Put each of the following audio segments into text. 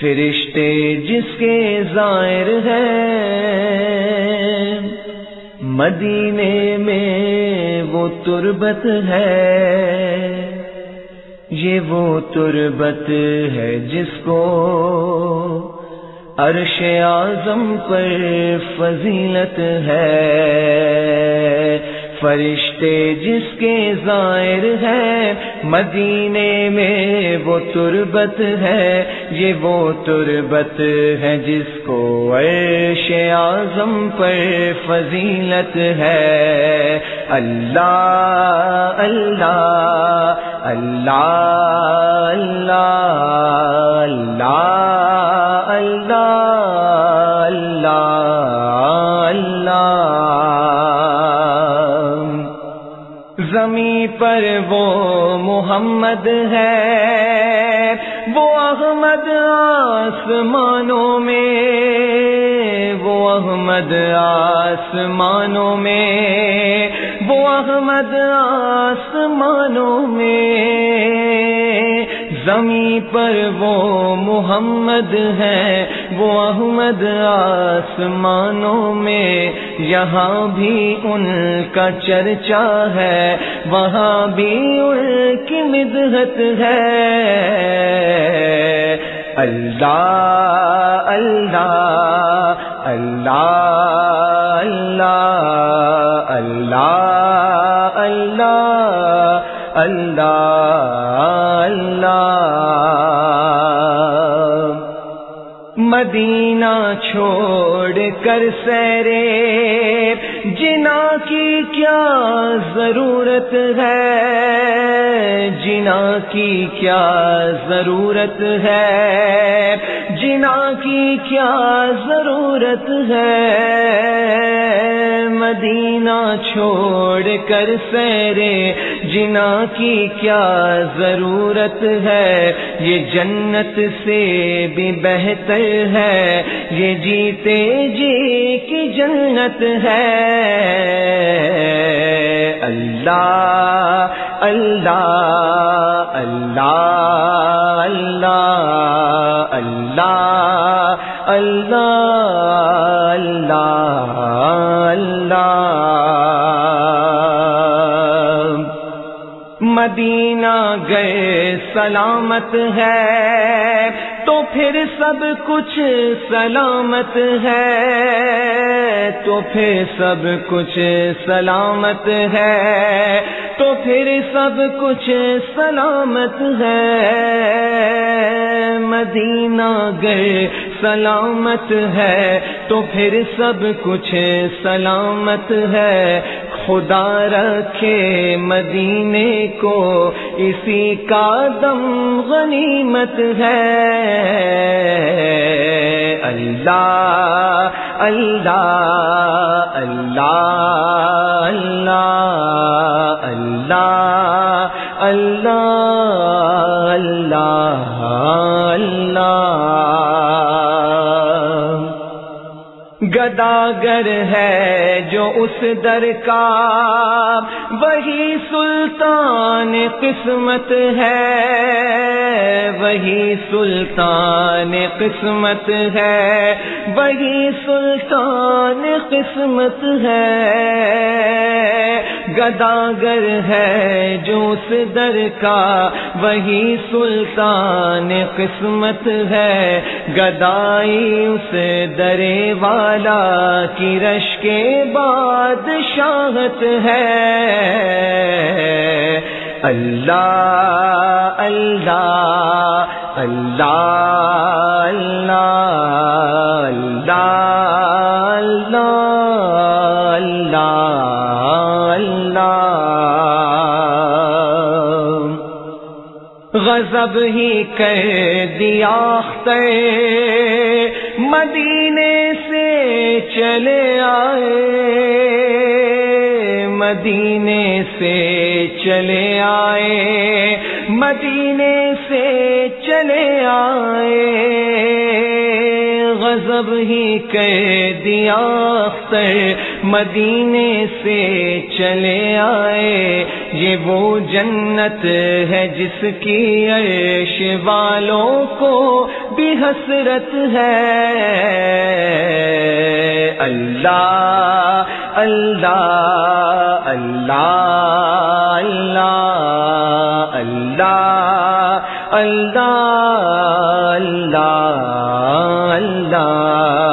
فرشتے جس کے ظاہر ہیں مدینے میں وہ تربت ہے۔ یہ وہ تربت ہے جس کو عرش اعظم پر فضیلت ہے۔ فرشتے جس کے ظاہر ہے مدینے میں وہ تربت ہے، یہ وہ تربت ہے جس کو عرش اعظم پر فضیلت ہے۔ اللہ اللہ اللہ اللہ زمیں پر وہ محمد ہے۔ وہ احمد آسمانوں میں، وہ احمد آسمانوں میں، وہ احمد آسمانوں میں۔ زمیں پر وہ محمد ہے وہ احمد آسمانوں میں یہاں بھی ان کا چرچا ہے وہاں بھی ان کی مدحت ہے اللہ اللہ اللہ اللہ اللہ اللہ اللہ اللہ مدینہ چھوڑ کر سیرے جنا کی کیا ضرورت ہے؟ جنا کی کیا ضرورت ہے؟ کی کیا ضرورت ہے؟ مدینہ چھوڑ کر سیرے، جنا کی کیا ضرورت ہے؟ یہ جنت سے بھی بہتر ہے، یہ جیتے جی کی جنت ہے۔ اللہ اللہ اللہ اللہ اللہ اللہ اللہ اللہ مدینہ گئے سلامت ہے پھر سب کچھ سلامت ہے تو پھر سب کچھ سلامت ہے تو پھر سب کچھ سلامت ہے مدینہ گئے سلامت ہے تو پھر سب کچھ سلامت ہے خدا رکھے مدینے کو اسی کا دم غنیمت ہے اللہ اللہ اللہ اللہ اللہ اللہ اللہ اللہ گداگر ہے جو اس در کا وہی سلطان قسمت ہے، وہی سلطان قسمت ہے، وہی سلطان قسمت ہے۔ گداگر ہے جو اس در کا، وہی سلطان قسمت ہے۔ گدائی اس درے والا کی رش کے بادشاہت ہے۔ اللہ اللہ اللہ غضب ہی کر دیا مدینے سے چلے آئے۔ مدینے سے چلے آئے۔ مدینے سے چلے آئے۔ غضب ہی کہہ دیا مدینے سے چلے آئے۔ یہ وہ جنت ہے جس کی عرش والوں کو بھی حسرت ہے۔ اللہ اللہ اللہ اللہ اللہ اللہ اللہ اللہ۔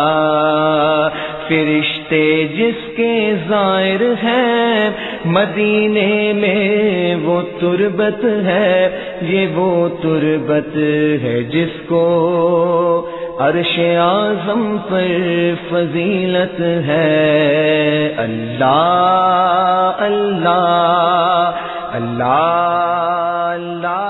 فرشتے جس کے ظاہر ہیں مدینے میں وہ تربت ہے، یہ وہ تربت ہے جس کو عرش اعظم پر فضیلت ہے۔ اللہ اللہ اللہ اللہ